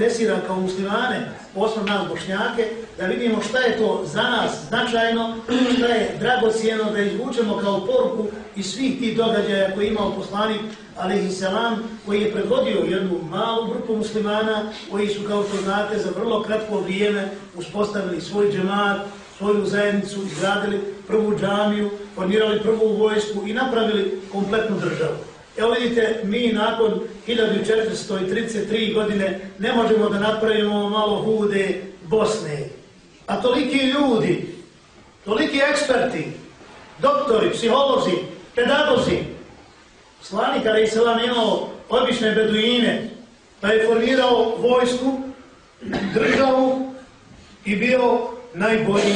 interesira kao muslimane, posebno nas bošnjake, da vidimo šta je to za nas značajno, šta je dragocijeno da izvučemo kao poruku iz svih tih događaja koje imao poslanik, ali salam, koji je predvodio jednu malu grupu muslimana, koji su, kao što znate, za vrlo kratko vrijeme uspostavili svoj džemat, svoju zajednicu, izgradili prvu džamiju, formirali prvu vojsku i napravili kompletnu državu. Evo vidite, mi nakon 1433 godine ne možemo da napravimo malo hude Bosne. A toliki ljudi, toliki eksperti, doktori, psiholozi, pedagozi, slani kada je selam imao obične beduine, pa je formirao vojsku, državu i bio najbolji,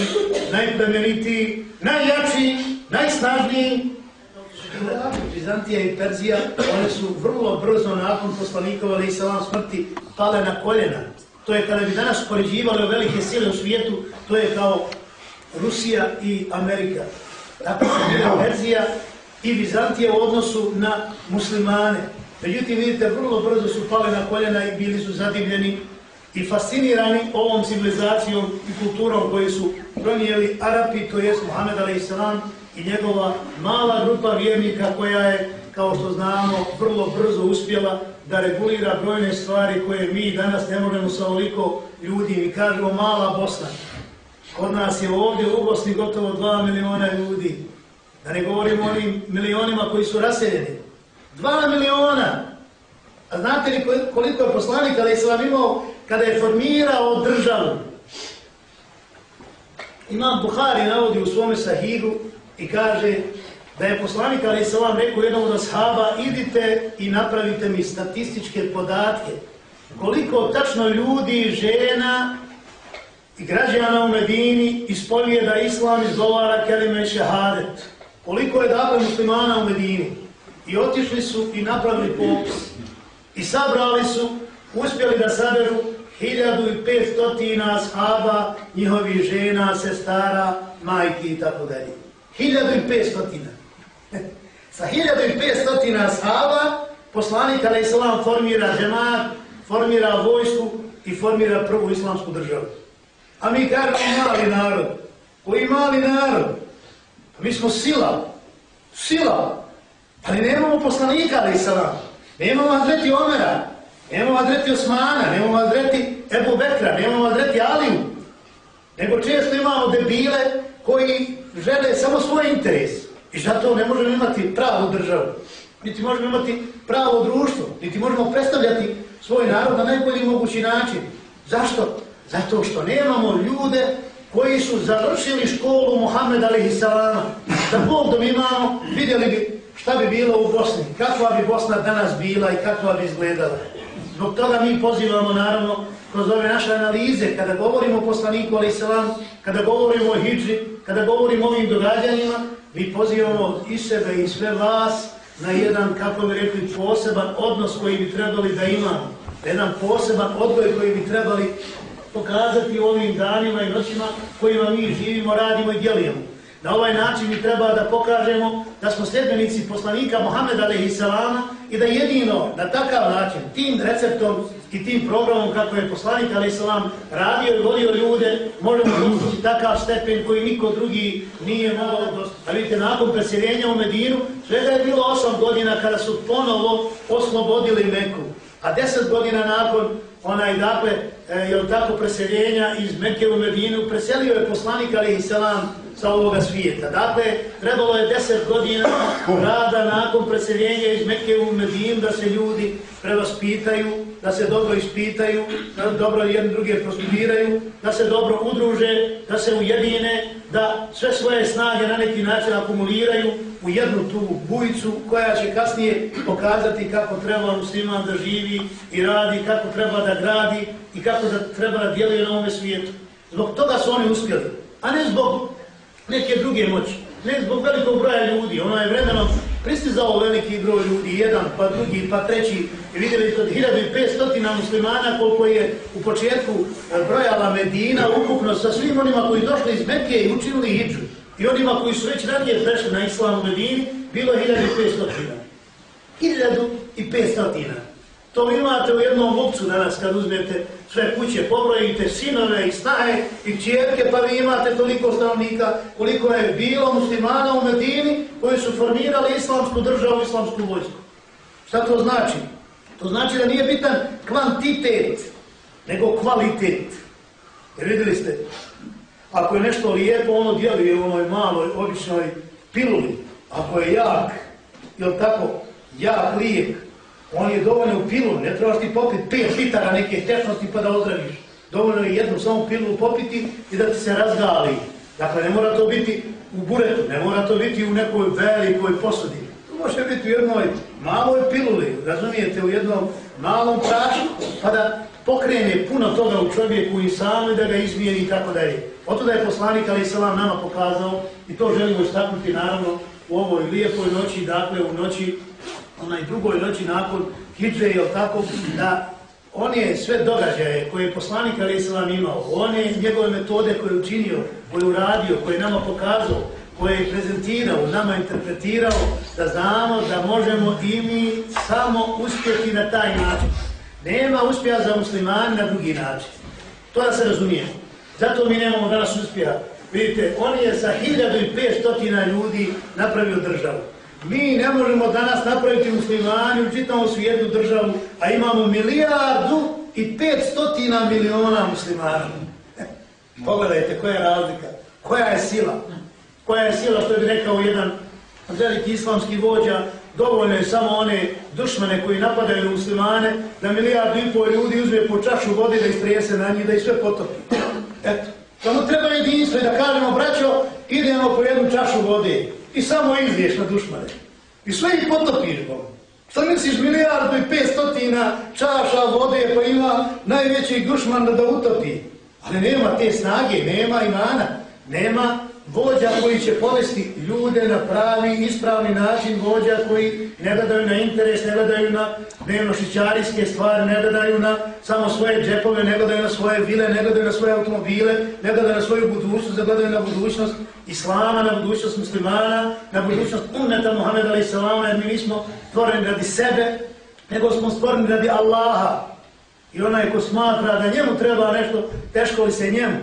najplemenitiji, najjačiji, najsnažniji, Bizantija i Perzija, one su vrlo brzo nakon poslanikova ali i salam smrti pale na koljena. To je kada bi danas poređivali velike sile u svijetu, to je kao Rusija i Amerika. Tako se bila Perzija i Bizantija u odnosu na muslimane. Međutim, vidite, vrlo brzo su pale na koljena i bili su zadivljeni i fascinirani ovom civilizacijom i kulturom koju su pronijeli Arapi, to jest Muhammed a.s i njegova mala grupa vjernika koja je, kao što znamo, vrlo brzo uspjela da regulira brojne stvari koje mi danas ne možemo sa oliko ljudi. Mi kažemo mala Bosna. Kod nas je ovdje u Bosni gotovo 2 miliona ljudi. Da ne govorimo o onim milionima koji su raseljeni. 2 miliona! A znate li koliko je poslanik, ali se vam imao kada je formirao državu? Imam Buhari navodi u svome sahihu i kaže da je poslanik Ali Salam rekao jednom od ashaba idite i napravite mi statističke podatke koliko tačno ljudi, žena i građana u Medini ispoljuje da Islam izgovara kelime šehadet. Koliko je dakle muslimana u Medini. I otišli su i napravili popis. I sabrali su, uspjeli da saberu 1500 ashaba, njihovih žena, sestara, majki i tako dalje. 1500. Sa 1500 ashaba, poslanik a.s. formira džemat, formira vojsku i formira prvu islamsku državu. A mi kažemo mali narod. Koji mali narod? Pa mi smo sila. Sila. Ali nemamo poslanika a.s. Nemamo adreti Omera. Nemamo adreti Osmana. Nemamo adreti Ebu Bekra. Nemamo adreti Aliju. Nego često imamo debile koji žele samo svoj interes. I zato ne možemo imati pravu državu. Niti možemo imati pravo društvo. Niti možemo predstavljati svoj narod na najbolji mogući način. Zašto? Zato što nemamo ljude koji su završili školu Mohameda a.s. Da Bog da mi imamo, vidjeli bi šta bi bilo u Bosni. Kakva bi Bosna danas bila i kakva bi izgledala. Zbog toga mi pozivamo naravno kroz ove naše analize, kada govorimo o poslaniku, ali salam, kada govorimo o hijđi, kada govorimo o ovim događanjima, mi pozivamo i sebe i sve vas na jedan, kako bi rekli, poseban odnos koji bi trebali da imamo. Jedan poseban odgoj koji bi trebali pokazati ovim danima i noćima kojima mi živimo, radimo i djelujemo. Na ovaj način mi treba da pokažemo da smo sljedbenici poslanika Mohameda a.s. i da jedino na takav način, tim receptom i tim programom kako je poslanik a.s. radio i vodio ljude, možemo dostići takav stepen koji niko drugi nije mogao dostići. A vidite, nakon preseljenja u Medinu, svega je bilo osam godina kada su ponovo oslobodili Meku. A deset godina nakon onaj, dakle, e, je tako preseljenja iz Mekke u Medinu, preselio je poslanik a.s sa ovoga svijeta. Dakle, trebalo je deset godina rada nakon preseljenja iz Mekke u Medin da se ljudi prevaspitaju, da se dobro ispitaju, da dobro jedne druge prostudiraju, da se dobro udruže, da se ujedine, da sve svoje snage na neki način akumuliraju u jednu tu bujicu koja će kasnije pokazati kako treba musliman da živi i radi, kako treba da gradi i kako da treba da djeluje na ovome svijetu. Zbog toga su oni uspjeli, a ne zbog neke druge moći. Ne zbog velikog broja ljudi, ono je vremenom pristizao veliki broj ljudi, jedan, pa drugi, pa treći. I vidjeli od 1500 muslimana koliko je u početku eh, brojala Medina ukupno sa svim onima koji došli iz Mekke i učinili hijđu. I onima koji su već ranije prešli na islamu Medini, bilo je 1500. 1500. To imate u jednom vupcu danas kad uzmete sve kuće, pobrojite sinove i snaje i kćerke, pa vi imate toliko stanovnika koliko je bilo muslimana u Medini koji su formirali islamsku državu, islamsku vojsku. Šta to znači? To znači da nije bitan kvantitet, nego kvalitet. Jer vidjeli ste, ako je nešto lijepo, ono djeluje u onoj maloj, običnoj piluli. Ako je jak, je tako, jak lijek, on je dovoljno u pilu, ne trebaš ti popiti pet litara neke tečnosti pa da ozdraviš. Dovoljno je jednu samo pilu popiti i da ti se razgali. Dakle, ne mora to biti u buretu, ne mora to biti u nekoj velikoj posudi. To može biti u jednoj maloj piluli, razumijete, u jednom malom prašu, pa da pokrene puno toga u čovjeku i sami da ga izmijeni i tako dalje. Oto da je poslanik Ali Salam nama pokazao i to želimo istaknuti naravno u ovoj lijepoj noći, dakle u noći onaj drugoj noći nakon Hidže, jel tako, da one sve događaje koje je poslanik Ali Islam imao, one njegove metode koje je učinio, koje je uradio, koje je nama pokazao, koje je prezentirao, nama interpretirao, da znamo da možemo i mi samo uspjeti na taj način. Nema uspjeha za muslimani na drugi način. To da se razumije. Zato mi nemamo danas uspjeha. Vidite, on je sa 1500 ljudi napravio državu. Mi ne možemo danas napraviti muslimani u čitavom svijetu državu, a imamo milijardu i pet stotina miliona muslimana. Pogledajte koja je razlika, koja je sila. Koja je sila, što bi rekao jedan veliki islamski vođa, dovoljno je samo one dušmane koji napadaju muslimane, da milijardu i pol ljudi uzme po čašu vode da istrese na njih, da ih sve potopi. Eto, samo treba jedinstvo i da kažemo, braćo, idemo po jednu čašu vode i samo izviješ na dušmane. I sve ih potopiš, Bog. Šta misliš, milijardu i petstotina čaša vode pa ima najveći dušman da utopi. Ali nema te snage, nema imana, nema vođa koji će povesti ljude na pravi, ispravni način, vođa koji ne gledaju na interes, ne gledaju na dnevnošićarijske stvari, ne gledaju na samo svoje džepove, ne gledaju na svoje vile, ne gledaju na svoje automobile, ne gledaju na svoju budućnost, ne gledaju na budućnost Islama, na budućnost muslimana, na budućnost umeta Muhammeda alaih salama, jer mi nismo stvoreni radi sebe, nego smo stvoreni radi Allaha. I onaj ko smatra da njemu treba nešto, teško li se njemu?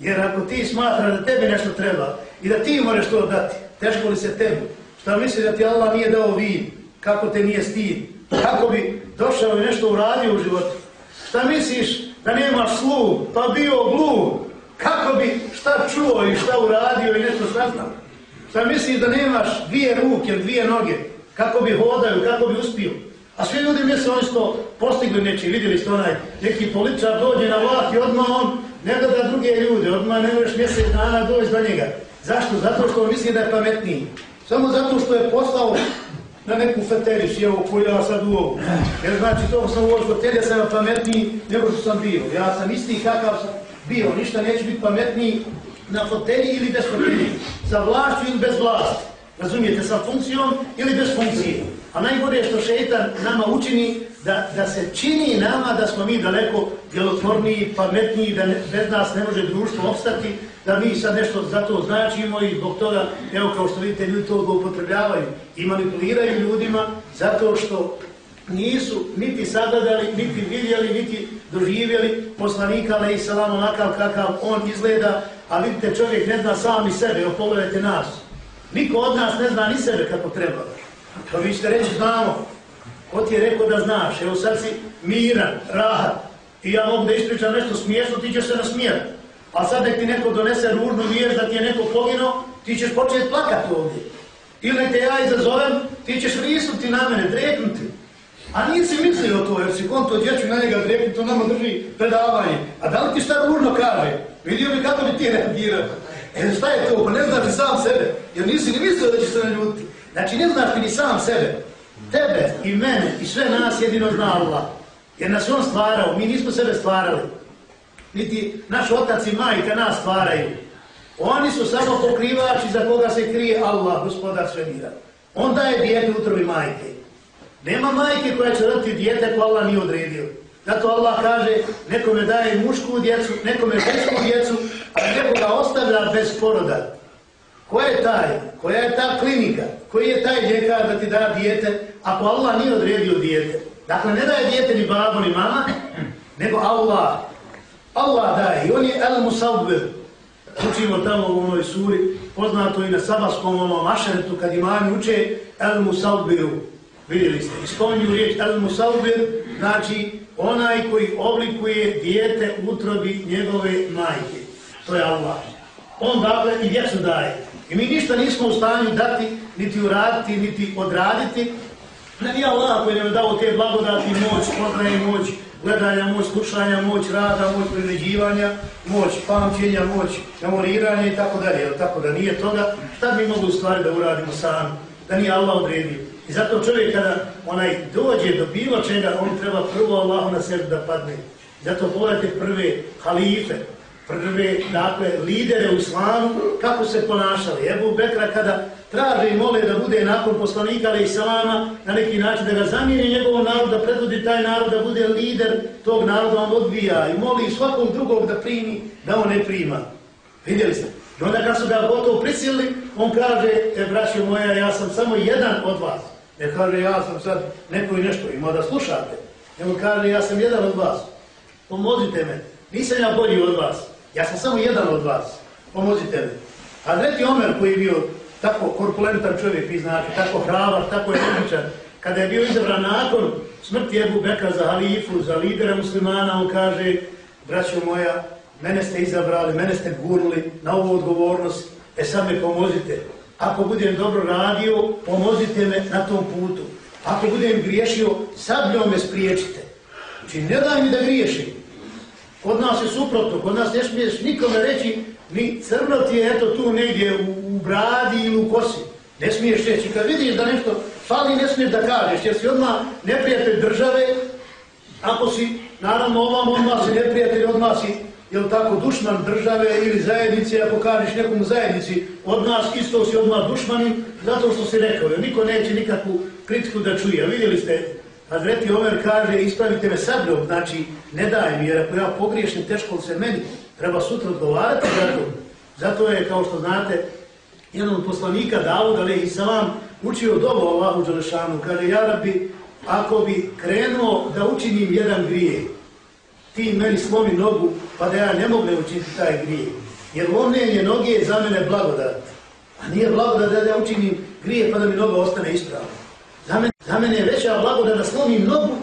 Jer ako ti smatra da tebi nešto treba i da ti moraš to dati, teško li se tebi? Šta misli da ti Allah nije dao vid? Kako te nije stid? Kako bi došao i nešto uradio u životu? Šta misliš da nemaš sluh, pa bio gluh? Kako bi šta čuo i šta uradio i nešto saznao? Šta misliš da nemaš dvije ruke, dvije noge? Kako bi hodaju, kako bi uspio? A svi ljudi misle, oni što postigli neći, vidjeli ste onaj, neki političar dođe na vlak i odmah on ne da druge ljude, odmah ne možeš mjesec dana doći do njega. Zašto? Zato što misli da je pametniji. Samo zato što je poslao na neku feteri, si evo koji sad u ovu. Jer znači to sam u ovu feteri, ja sam pametniji nego što sam bio. Ja sam isti kakav sam bio, ništa neće biti pametniji na foteli ili bez foteli. Sa vlašću ili bez vlasti. Razumijete, sa funkcijom ili bez funkcije. A najgore je što šeitan nama učini da, da se čini nama da smo mi daleko djelotvorniji, pametniji, da ne, bez nas ne može društvo obstati, da mi sad nešto za to značimo i zbog toga, evo kao što vidite, ljudi to upotrebljavaju i manipuliraju ljudima zato što nisu niti sagledali, niti vidjeli, niti doživjeli poslanika, ali i salam onakav kakav on izgleda, a vidite, čovjek ne zna sami sebe, evo pogledajte nas. Niko od nas ne zna ni sebe kako treba. To vi ćete reći, znamo, ko ti je rekao da znaš, evo sad si miran, rahat, i ja mogu da ispričam nešto smiješno, ti ćeš se nasmijati. A sad nek ti neko donese ružnu vijest da ti je neko poginuo, ti ćeš početi plakati ovdje. Ili te ja izazovem, ti ćeš risnuti na mene, dreknuti. A nisi mislio to, jer si konto djeću na njega dreknuti, to nama drži predavanje. A da li ti šta ružno kaže? Vidio bi kako bi ti reagirao. E šta je to? Pa ne znaš ni sam sebe. Jer nisi ni mislio da će se naljuti. Znači ne znaš ti ni sam sebe. Tebe i mene i sve nas jedino zna Allah. Jer nas on stvarao, mi nismo sebe stvarali. Niti naš otac i majka nas stvaraju. Oni su samo pokrivači za koga se krije Allah, gospodar svemira. On daje dijete utrovi majke. Nema majke koja će roditi dijete ko Allah nije odredio. Zato Allah kaže, nekome daje mušku djecu, nekome žensku djecu, a nekoga ostavlja bez poroda. Ko je taj? Koja je ta klinika? Koji je taj ljekar da ti da dijete ako Allah nije odredio dijete? Dakle, ne daje dijete ni babo ni mama, nego Allah. Allah daje i on je El Musavbir. Učimo tamo u onoj suri, poznato i na sabaskom onom mašeretu kad imani uče El Musavbiru. Vidjeli ste, ispominju riječ El Musavbir, znači onaj koji oblikuje dijete utrobi njegove majke. To je Allah. On dakle i djecu daje. I mi ništa nismo u stanju dati, niti uraditi, niti odraditi. Ne nije Allah koji nam je dao te blagodati, moć, poznaje moć, gledanja, moć slušanja, moć rada, moć priređivanja, moć pamćenja, moć memoriranja i tako dalje. Tako da nije toga, šta bi mogli u stvari da uradimo sami, da nije Allah odredio. I zato čovjek kada onaj dođe do bilo čega, on treba prvo Allahu na sebi da padne. Zato pogledajte prve halife, prve, dakle, lidere u islamu, kako se ponašali. Ebu Bekra kada traže i mole da bude nakon poslanika ali i salama, na neki način da ga zamijeni njegovom narodu, da predvodi taj narod, da bude lider tog naroda, on odbija i moli svakom drugog da primi, da on ne prima. Vidjeli ste? I onda kad su ga gotovo prisilili, on kaže, e, braćo moja, ja sam samo jedan od vas. Ne kaže, ja sam sad neko i nešto, ima da slušate. Nego kaže, ja sam jedan od vas. Pomozite me. Nisam ja bolji od vas. Ja sam samo jedan od vas. Pomozite mi. A Dreti Omer koji je bio tako korpulentan čovjek, vi znate, tako hravar, tako energičan, kada je bio izabran nakon smrti Ebu Beka za halifu, za lidera muslimana, on kaže, braćo moja, mene ste izabrali, mene ste gurnuli na ovu odgovornost, e sad me pomozite. Ako budem dobro radio, pomozite me na tom putu. Ako budem griješio, sabljom me spriječite. Znači, ne daj mi da griješim. Kod nas je suprotno, kod nas ne smiješ nikome reći, ni crno ti je eto tu negdje u, u bradi ili u kosi. Ne smiješ reći, kad vidiš da nešto fali, ne smiješ da kažeš, jer si odmah neprijatelj države, ako si, naravno, ovam odmah si neprijatelj, odmah si jel tako, dušman države ili zajednice, ako kažeš nekom zajednici, od nas isto si odmah dušmanin, zato što si rekao, jer niko neće nikakvu kritiku da čuje. Vidjeli ste, Hazreti Omer kaže, ispravite me sabljom, znači, ne daj mi, jer ako ja pogriješim, teško se meni, treba sutra odgovarati za to. Zato je, kao što znate, jedan od poslanika Davud, ali i salam, vam učio dobu Allahu Đalešanu, kaže, ja rabi, ako bi krenuo da učinim jedan grije, ti meni slomi nogu, pa da ja ne mogu učiniti taj grije. Jer lomljenje noge je za mene blagodat. A nije blagodat da ja učinim grije pa da mi noga ostane ispravna. Za mene, za mene je veća blagodat da slomim nogu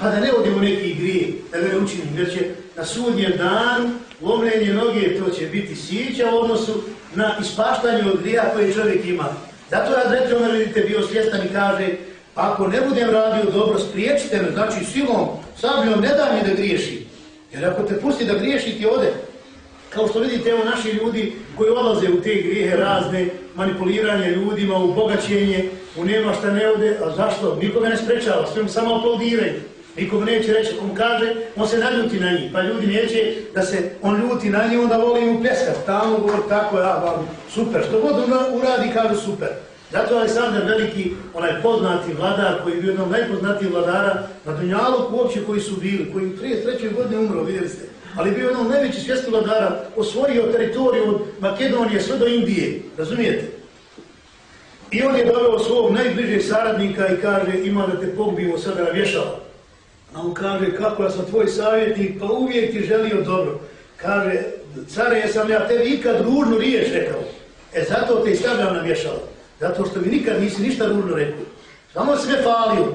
pa da ne odem u neki grije, da ga ne učinim. Jer će na sudnjem danu lomljenje noge to će biti sića u odnosu na ispaštanje od grija koje čovjek ima. Zato ja dreću, vidite, bio svjestan i kaže, ako ne budem radio dobro, spriječite me, znači silom, sabljom, ne da mi da griješi. Jer ako te pusti da griješi, ti ode. Kao što vidite, evo naši ljudi koji odlaze u te grijehe razne, manipuliranje ljudima, u bogaćenje, u nema šta ne ode, a zašto? Nikoga ne sprečava, svim samo aplaudiraju. Nikome neće reći, ako mu kaže, on se naljuti na njih. Pa ljudi neće da se on ljuti na njih, onda voli mu pljeskat. Tamo govori, tako ja, a, super. Što god uradi, kaže super. Zato Aleksandar Veliki, onaj poznati vladar, koji je bio jednom najpoznatijih vladara na Dunjalu uopće koji su bili, koji u 33. godine umro, vidjeli ste. Ali bio jednom najveći svjetski vladara, osvojio teritoriju od Makedonije sve do Indije, razumijete? I on je doveo svog najbližeg saradnika i kaže, ima da te pogbivo sada na. A on kaže, kako ja sam tvoj savjetnik, pa uvijek ti želio dobro. Kaže, care, jesam ja tebi ikad ružnu riješ rekao. E zato te stavljam na vješalo. Zato što mi nikad nisi ništa ružno rekao. Samo sve falio.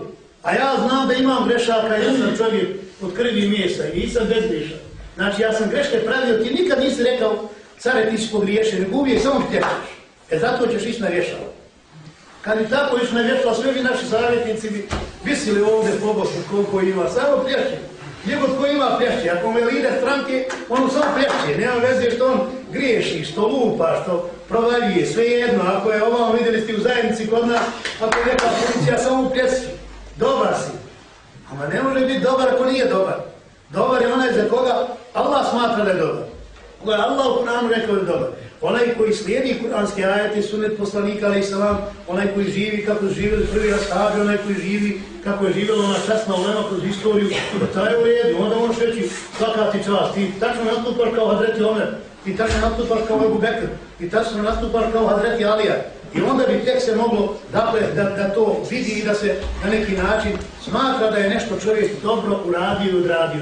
A ja znam da imam grešaka, ja sam čovjek od krvi i mjesa i nisam bezgrešan. Znači, ja sam greške pravio, ti nikad nisi rekao, care, ti si pogriješen, nego uvijek samo plješaš. E zato ćeš ići na vješalo. Kad bi tako išli na vjetla, sve vi naši savjetnici bi visili ovdje po koliko ima, samo plješće. Njegov ko ima plješće, ako mu je lider stranke, on mu samo plješće. Nema veze što on griješi, što lupa, što provaljuje, sve jedno, ako je ovo vidjeli ste u zajednici kod nas, ako je neka policija samo u dobar si. Ama ne može biti dobar ako nije dobar. Dobar je onaj za koga Allah smatra da je dobar. Koga je Allah u Kur'anu rekao da je dobar onaj koji slijedi kuranske ajete, sunet poslanika, ali salam, onaj koji živi kako su živjeli prvi rastavi, onaj koji živi kako je živjela ona časna ulema kroz istoriju, taj je u redu, onda možeš reći svaka ti čast, ti tačno nastupaš kao Hadreti Omer, ti tačno nastupaš kao Ebu Bekr, ti tačno nastupaš kao Hadreti Alija, I onda bi tek se moglo dakle, da, da to vidi i da se na neki način smatra da je nešto čovjek dobro uradio i odradio.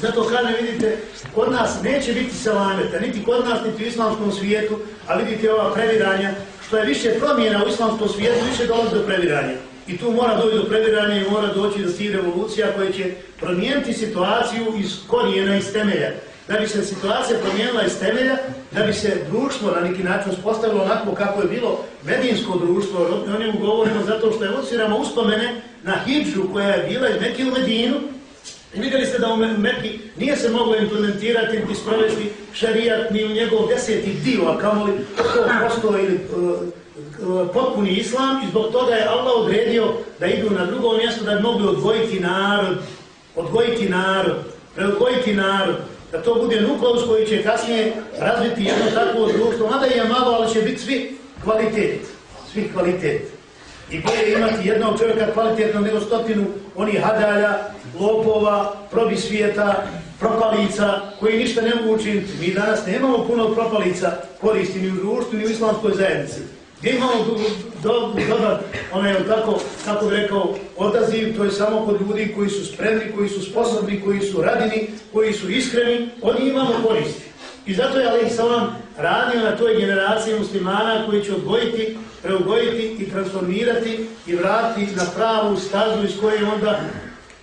Zato kada vidite, kod nas neće biti selameta, niti kod nas, niti u islamskom svijetu, a vidite ova previranja, što je više promjena u islamskom svijetu, više dolazi do previranja. I tu mora doći do previranja i mora doći do tih revolucija koja će promijeniti situaciju iz korijena, iz temelja. Da bi se situacija promijenila iz temelja, da bi se društvo na neki način uspostavilo onako kako je bilo medijinsko društvo, o njemu govorimo zato što je odsviramo uspomene na hijđu koja je bila iz Mekije u Medinu, I vidjeli ste da u Mekki nije se moglo implementirati i sprovesti šarijat ni u njegov deseti dio, a kamoli to posto ili uh, e, uh, e, potpuni islam i zbog toga je Allah odredio da idu na drugo mjesto da bi mogli odvojiti narod, odvojiti narod, preodvojiti narod, da to bude nukleus koji će kasnije razviti jedno takvo društvo, mada je malo, ali će biti svi kvalitet, svi kvalitet. I bolje imati jednog čovjeka kvalitetno nego stotinu onih hadalja, lopova, probi svijeta, propalica, koji ništa ne mogu učiniti. Mi danas nemamo puno propalica koristi ni u društvu, ni u islamskoj zajednici. Gdje imamo dobar, onaj, tako, kako bi rekao, odaziv, to je samo kod ljudi koji su spremni, koji su sposobni, koji su radini, koji su iskreni, oni imamo koristi. I zato je Ali Salam radio na toj generaciji muslimana koji će odgojiti, preugojiti i transformirati i vratiti na pravu stazu iz koje onda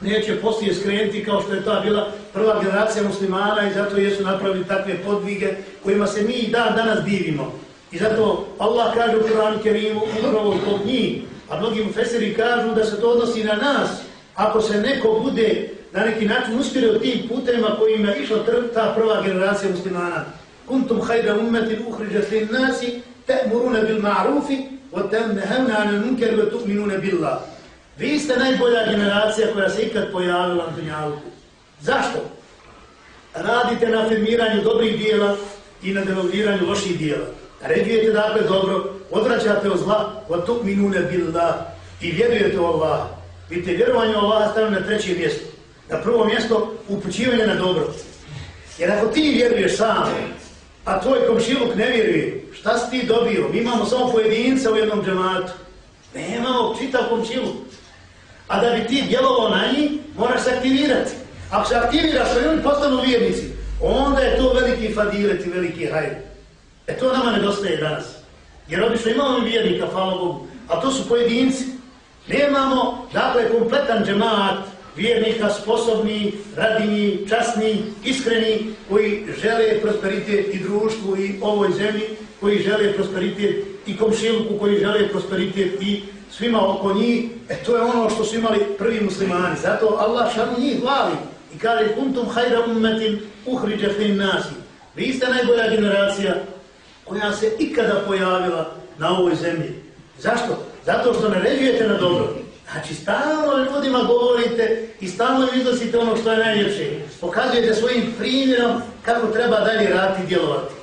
neće poslije skrenuti kao što je ta bila prva generacija muslimana i zato jesu napravili takve podvige kojima se mi i dan danas divimo. I zato Allah kaže u Kur'anu Kerimu upravo zbog njih, a mnogi mufeseri kažu da se to odnosi na nas. Ako se neko bude na neki način uspjeli od tih putevima kojima je išla ta prva generacija muslimana. Kuntum hajda ummetin uhriđat lin nasi, te'muruna bil ma'rufi, wa temnehevna anil munker, wa tu'minuna billah. Vi ste najbolja generacija koja se ikad pojavila na Dunjalku. Zašto? Radite na afirmiranju dobrih dijela i na devalviranju loših dijela. Ređujete dakle dobro, odvraćate o zla, wa tu'minuna billah i vjerujete u Allah. Vidite, vjerovanje u Allah stavljeno na treće mjesto na prvo mjesto upućivanje na dobro. Jer ako ti vjeruješ sam, a tvoj komšiluk ne vjeruje, šta si ti dobio? Mi imamo samo pojedinca u jednom džematu. Nemamo čitav komšiluk. A da bi ti djelovao na njih, moraš se aktivirati. Ako se aktiviraš, što oni postanu vjernici, onda je to veliki fadilet i veliki hajr. E to nama nedostaje danas. Jer obično imamo vjernika, hvala Bogu, a to su pojedinci. Nemamo, dakle, kompletan džemat, vjernika sposobni, radini, časni, iskreni, koji žele prosperitet i društvu i ovoj zemlji, koji žele prosperitet i komšiluku, koji žele prosperitet i svima oko njih. E to je ono što su imali prvi muslimani. Zato Allah šanu njih hvali i kaže kuntum hajra ummetin uhriđa fin nasi. Vi ste najbolja generacija koja se ikada pojavila na ovoj zemlji. Zašto? Zato što naređujete na dobro. Znači, stalno ljudima govorite i stalno iznosite ono što je najljepše. Pokazujete svojim primjerom kako treba dalje raditi i djelovati.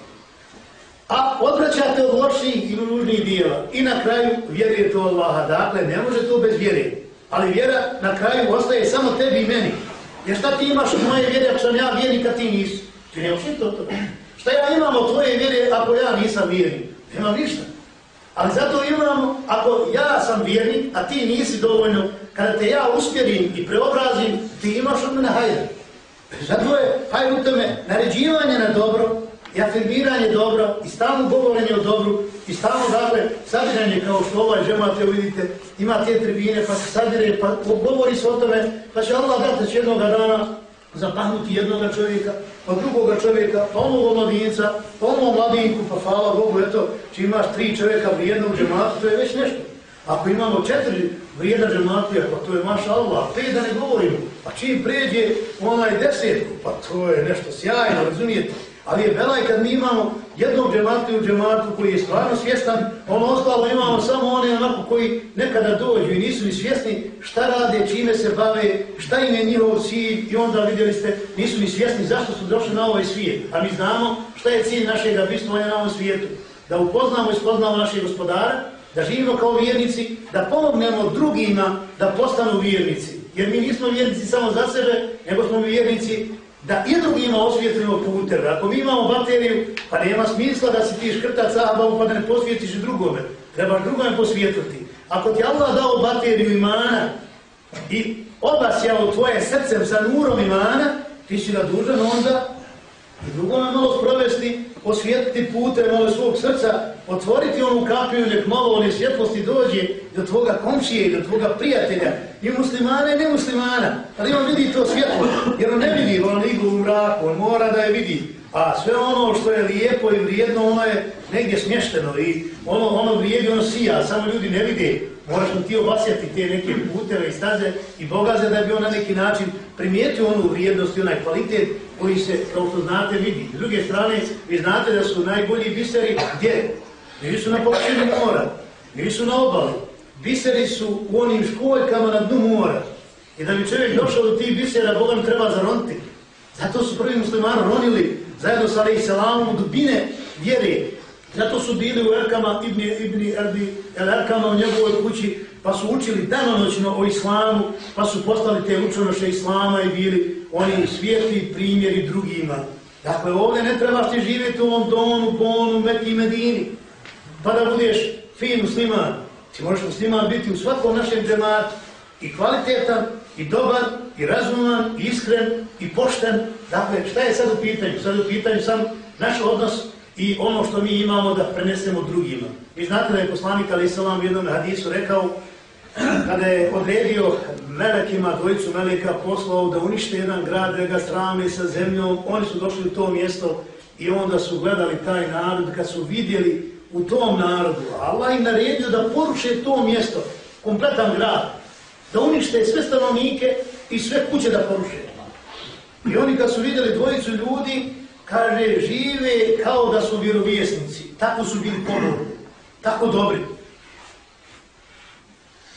A odvraćate od loših i ružnih dijela. I na kraju vjerujete u Allaha. Dakle, ne može to bez vjere. Ali vjera na kraju ostaje samo tebi i meni. Jer šta ti imaš od moje vjere ako sam ja vjernik, a ti nisi? Ti nemaš to to. Šta ja imam od tvoje vjere ako ja nisam vjernik? Nemam ništa. Ali zato imamo, ako ja sam vjernik, a ti nisi dovoljno, kada te ja uspjerim i preobrazim, ti imaš od mene hajde. E, zato je hajde u tome naređivanje na dobro, i afirmiranje dobro, i stalno govorenje o dobru, i stalno dakle sadiranje kao što ovaj žemate vidite, ima te tribine pa se sadire, pa govori se o tome, pa će Allah dati jednog dana zapahnuti jednog čovjeka, od drugoga čovjeka, pa onog mladinca, pa onog mladinku, pa hvala Bogu, eto, či imaš tri čovjeka vrijedno u džematu, to je već nešto. Ako imamo četiri vrijedna džematija, pa to je maša Allah, pet da ne govorimo, pa čim pređe onaj desetku, pa to je nešto sjajno, razumijete? Ali je belaj kad mi imamo jednog džemata u džematu koji je stvarno svjestan, ono ostalo imamo samo one onako koji nekada dođu i nisu ni svjesni šta rade, čime se bave, šta im je njihov cilj i onda vidjeli ste, nisu ni svjesni zašto su došli na ovaj svijet. A mi znamo šta je cilj našeg bistvovanja na ovom svijetu. Da upoznamo i spoznamo našeg gospodara, da živimo kao vjernici, da pomognemo drugima da postanu vjernici. Jer mi nismo vjernici samo za sebe, nego smo vjernici da i drugima osvijetlimo puteve. Ako mi imamo bateriju, pa nema smisla da si ti škrtac abavu pa da ne posvijetiš drugome. Treba drugome posvijetliti. Ako ti Allah dao bateriju imana i obasjao tvoje srcem sa nurom imana, ti si ga dužan onda i drugome malo sprovesti, posvijetiti putem malo svog srca, otvoriti onu kapiju, nek malo one svjetlosti dođe do tvoga komšije i do tvoga prijatelja, i muslimana i nemuslimana, ali on vidi to svjetlo, jer on ne vidi, on igu u mraku, on mora da je vidi, a sve ono što je lijepo i vrijedno, ono je negdje smješteno i ono, ono vrijedi, ono sija, samo ljudi ne vide, moraš mu ti obasjati te neke puteve i staze i bogaze da bi on na neki način primijetio onu vrijednost i onaj kvalitet koji se, kao što znate, vidi. S druge strane, vi znate da su najbolji biseri gdje? Nisu na površini mora, nisu na obali. Biseri su u onim školjkama na dnu mora. I da bi čovjek došao do tih bisera, Boga mi treba zaroniti. Zato su prvi muslimani ronili zajedno sa Aleyhi u dubine vjere. Zato su bili u Erkama, Ibni, Ibni Erbi, El Erkama u njegovoj kući, pa su učili danonoćno o islamu, pa su postali te učenoše islama i bili oni svijetli primjeri drugima. Dakle, ovdje ne trebaš ti živjeti u ovom domu, bonu, Mekki, Medini, pa da budeš fin musliman. Ti možeš musliman biti u svakom našem džematu i kvalitetan, i dobar, i razuman, i iskren, i pošten. Dakle, šta je sad u pitanju? Sad u pitanju sam naš odnos i ono što mi imamo da prenesemo drugima. Vi znate da je poslanik Ali Isalam u jednom hadisu rekao kada je odredio melekima, dvojicu meleka poslao da unište jedan grad, da ga srame sa zemljom, oni su došli u to mjesto i onda su gledali taj narod kad su vidjeli u tom narodu. Allah im naredio da poruše to mjesto, kompletan grad, da unište sve stanovnike i sve kuće da poruše. I oni kad su vidjeli dvojicu ljudi, kaže, žive kao da su vjerovjesnici. Tako su bili ponovni, tako dobri.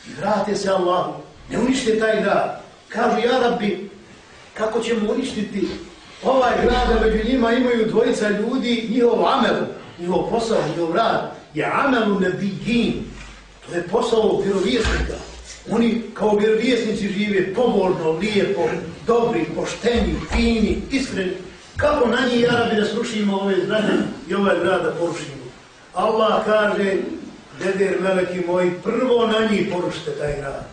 I vrate se Allahu, ne unište taj grad. Kažu, ja rabbi, kako ćemo uništiti ovaj grad, da među njima imaju dvojica ljudi, njihov amel, njihov posao, njihov rad, je amelu nebijin. To je posao vjerovjesnika. Oni kao vjerovjesnici žive pomorno, lijepo, dobri, pošteni, fini, iskreni. Kako na njih, Arabi, da srušimo ove zgrade i ovaj grad da porušimo? Allah kaže, deder meleki moji, prvo na njih porušite taj grad.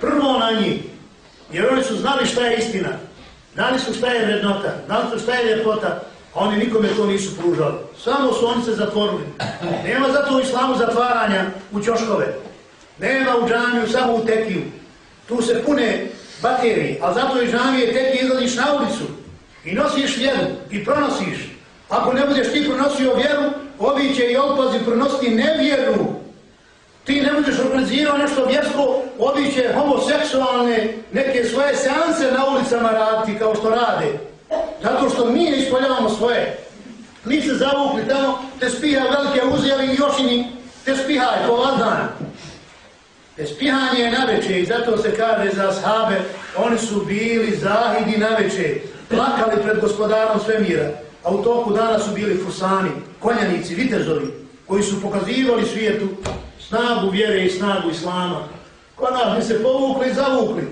Prvo na njih. Jer oni su znali šta je istina. Znali su šta je vrednota. Znali su šta je ljepota. A oni nikome to nisu pružali. Samo su oni se zatvorili. Nema zato u islamu zatvaranja u ćoškove. Nema u džamiju, samo u tekiju. Tu se pune baterije, ali zato i džamije tekije izlaziš na ulicu i nosiš vjeru i pronosiš. Ako ne budeš ti pronosio vjeru, ovi će i opazi pronositi nevjeru. Ti ne budeš organizirao nešto vjersko, ovi će homoseksualne neke svoje seanse na ulicama raditi kao što rade. Zato što mi ne ispoljavamo svoje. Mi se zavukli tamo, te spiha velike uzeli i jošini, te spihaj po vazdan. Te je naveče i zato se kaže za ashabe, oni su bili zahidi naveče, plakali pred gospodarom svemira, a u toku dana su bili fusani, konjanici, vitezovi, koji su pokazivali svijetu snagu vjere i snagu islama. Konačni se povukli i zavukli.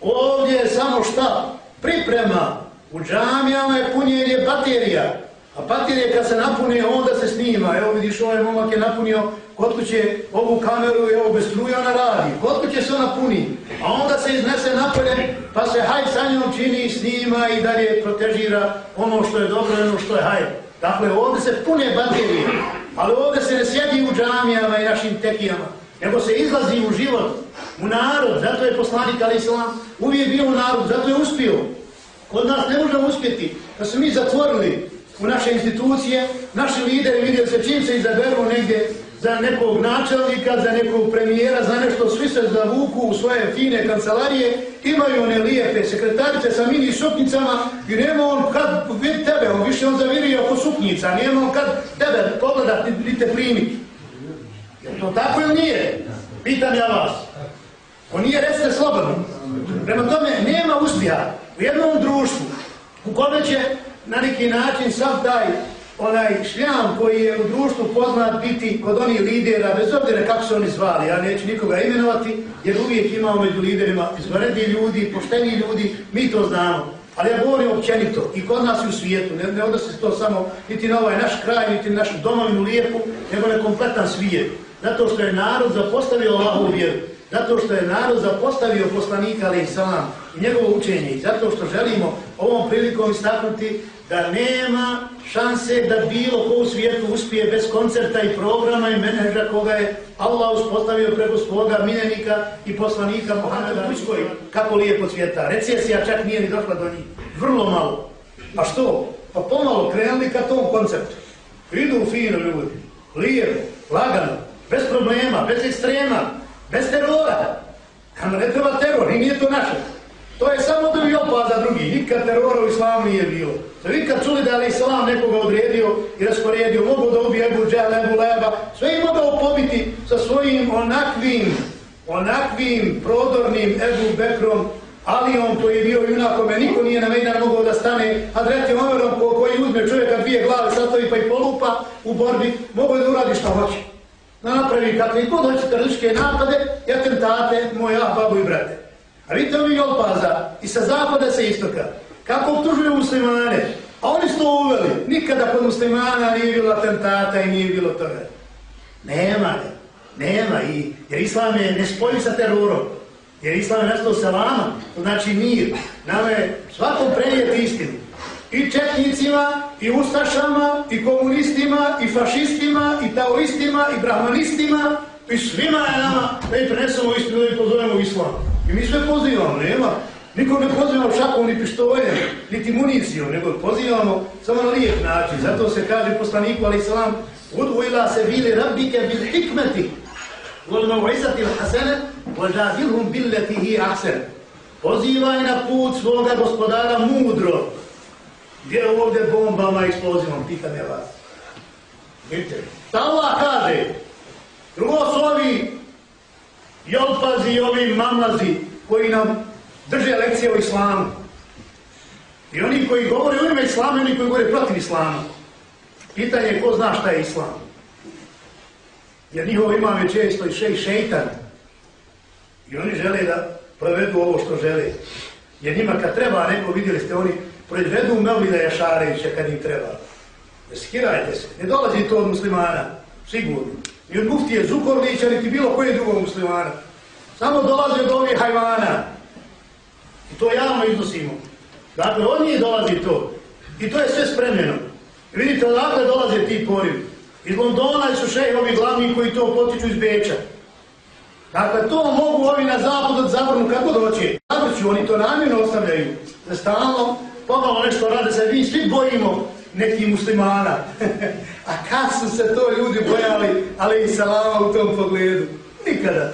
Ovdje je samo šta? Priprema. U džamijama je punjenje baterija. A baterije kad se napune, onda se snima. Evo vidiš, ovaj momak je napunio kod kuće ovu kameru i ovo bez struje ona radi. Kod kuće se ona puni. A onda se iznese napolje, pa se haj sa njom čini, snima i dalje protežira ono što je dobro i ono što je haj. Dakle, ovdje se pune baterije, ali ovdje se ne sjedi u džamijama i našim tekijama, nego se izlazi u život, u narod, zato je poslanik Ali Islam uvijek bio u narod, zato je uspio. Kod nas ne možemo uspjeti, da se mi zatvorili u naše institucije, naši lideri vidjeli se čim se izaberu negdje za nekog načelnika, za nekog premijera, za nešto, svi se zavuku u svoje fine kancelarije, imaju one lijepe sekretarice sa mini suknicama i nema on kad vidi tebe, on više on zavirio oko suknica, nema on kad tebe pogledat ni te primiti. Je to tako ili nije? Pitam ja vas. On nije, recite slobodno. Prema tome, nema uspjeha u jednom društvu u kome će na neki način sav taj onaj šljam koji je u društvu poznat biti kod onih lidera, bez obzira kako se oni zvali, ja neću nikoga imenovati, jer uvijek imamo među liderima izvredi ljudi, pošteni ljudi, mi to znamo. Ali ja govorim općenito i kod nas i u svijetu, ne, ne odnosi se to samo niti na ovaj naš kraj, niti na našu domovinu lijepu, nego na kompletan svijet. Zato što je narod zapostavio Allahovu vjeru, zato što je narod zapostavio poslanika ali i salam i njegovo učenje i zato što želimo ovom prilikom istaknuti da nema šanse da bilo ko u svijetu uspije bez koncerta i programa i menedža koga je Allah uspostavio preko svoga miljenika i poslanika Mohameda Ruskoj. Kako lijepo svijeta. Recesija čak nije ni došla do njih. Vrlo malo. Pa što? Pa pomalo krenuli ka tom koncertu. Idu fino ljudi. Lijepo, lagano, bez problema, bez ekstrema, bez terora. Kama ne treba teror, i nije to naše. To je samo da bi opaza drugi. Nikad terora u islamu nije bilo. Sve vi kad čuli da je islam nekoga odredio i rasporedio, mogu da ubije Ebu Džel, Ebu Leba, sve im mogao pobiti sa svojim onakvim, onakvim prodornim Ebu Bekrom, ali on koji je bio junakome, niko nije na Mejdan mogao da stane, a dreti Omerom koji uzme čovjeka dvije glave, satovi pa i polupa u borbi, mogu da uradi šta hoće. Napravi kakve god hoće terorističke napade i atentate moja ahbabu i brate. A vidite ovi Jolpaza i sa zapada se istoka. Kako obtužuju muslimane? A oni su to uveli. Nikada kod muslimana nije bilo atentata i nije bilo toga. Nema, nema. I, jer islam je nespoji sa terorom. Jer islam je nastao selama. to znači mir. Nama je svakom prenijeti istinu. I četnicima, i ustašama, i komunistima, i fašistima, i taoistima, i brahmanistima, i svima je nama da im prenesemo istinu, da im pozovemo islam. I mi sve pozivamo, nema. Niko ne pozivamo šakom ni pištoljem, niti municijom, nego pozivamo samo na lijep način. Zato se kaže poslaniku, ali islam, udvojila se bili rabbike bil hikmeti, vol mavizati l'hasene, vol bil billeti hi ahsen. Pozivaj na put svoga gospodara mudro. Gdje je ovdje bombama i eksplozivom, pitam je vas. Vidite, Allah kaže, drugo su ovi jolpazi i ovi mamlazi koji nam drže lekcije o islamu. I oni koji govore u ime islama i oni koji govore protiv islama. Pitanje je ko zna šta je islam. Jer njihovo imam je često i šej šeitan. I oni žele da provedu ovo što žele. Jer njima kad treba neko, vidjeli ste, oni provedu Melvina Jašarevića kad im treba. Skirajte se. Ne dolazi to od muslimana. Sigurno. Ni od muftije Zukorlića, niti bilo koje drugog muslimana. Samo dolazi od ovih hajvana. I to javno iznosimo. Dakle, od njih dolazi to. I to je sve spremljeno. I vidite, odakle dolaze ti porivi. Iz Londona su šehovi glavni koji to potiču iz Beča. Dakle, to mogu ovi na zapad od zabrnu kako doće. Zabrću, oni to namjerno ostavljaju. Da stalno, pomalo nešto rade se, mi svi bojimo nekih muslimana. A kad su se to ljudi bojali, ali i salama u tom pogledu? Nikada.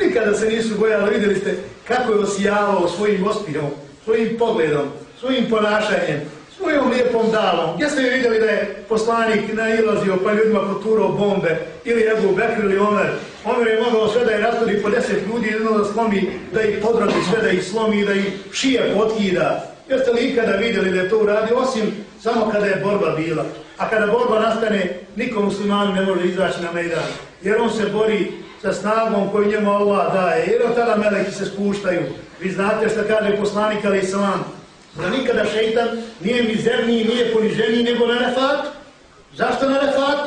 Nikada se nisu bojali, vidjeli ste kako je osijavao svojim ospihom, svojim pogledom, svojim ponašanjem, svojom lijepom dalom. Gdje ste vidjeli da je poslanik nailazio pa ljudima poturao bombe, ili Ebu Bekr ili Omer. Omer je mogao sve da je rastodi po deset ljudi, jedno da slomi, da ih podradi sve, da ih slomi, da ih šije potkida. Jeste li ikada vidjeli da je to uradio, osim samo kada je borba bila. A kada borba nastane, nikom muslimanu ne može izaći na Mejdan. Jer on se bori sa snagom koju njemu Allah daje. Jer od tada meleki se spuštaju. Vi znate što kaže poslanik Ali Islam. Da nikada šeitan nije mizerniji, nije poniženiji nego na refat. Zašto na refat?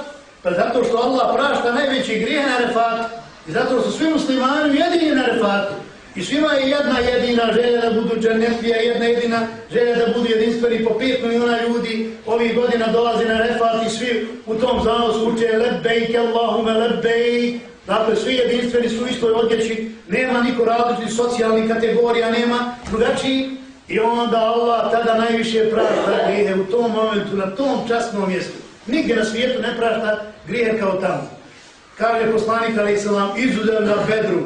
Pa zato što Allah prašta najveći grijeh na refat. I zato što svi muslimani jedini na refatu. I svima je jedna jedina želja da budu džanetlija, jedna jedina želja da budu jedinstveni po pet miliona ljudi. Ovih godina dolazi na refat i svi u tom zanosu uče lebbejke Allahume lebejk, Dakle, svi jedinstveni su u istoj odjeći, nema niko različnih socijalnih kategorija, nema drugačiji. I onda Allah tada najviše prašta grijehe u tom momentu, na tom častnom mjestu. Nigdje na svijetu ne prašta grijehe kao tamo. kaže poslanik Ali Isalam, izuzel na bedru.